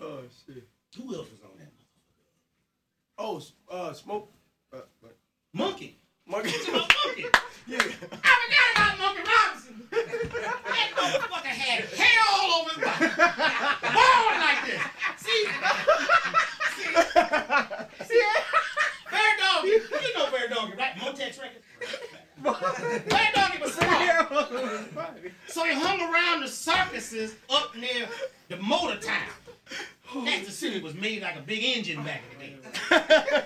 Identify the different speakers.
Speaker 1: Oh shit.
Speaker 2: Who else was on that?
Speaker 1: Oh, uh, smoke. Uh, uh,
Speaker 2: Monkey.
Speaker 1: monkey.
Speaker 2: Monkey.
Speaker 1: yeah.
Speaker 2: I forgot about Monkey Robinson. that motherfucker had hair all over his body. Bald like this. See? See? See? Bear Doggy. You know Bear Doggy, right? Motex record. Bear Doggy was smart. So he hung around the circuses up near the motor town. City was made like a big engine back in the day.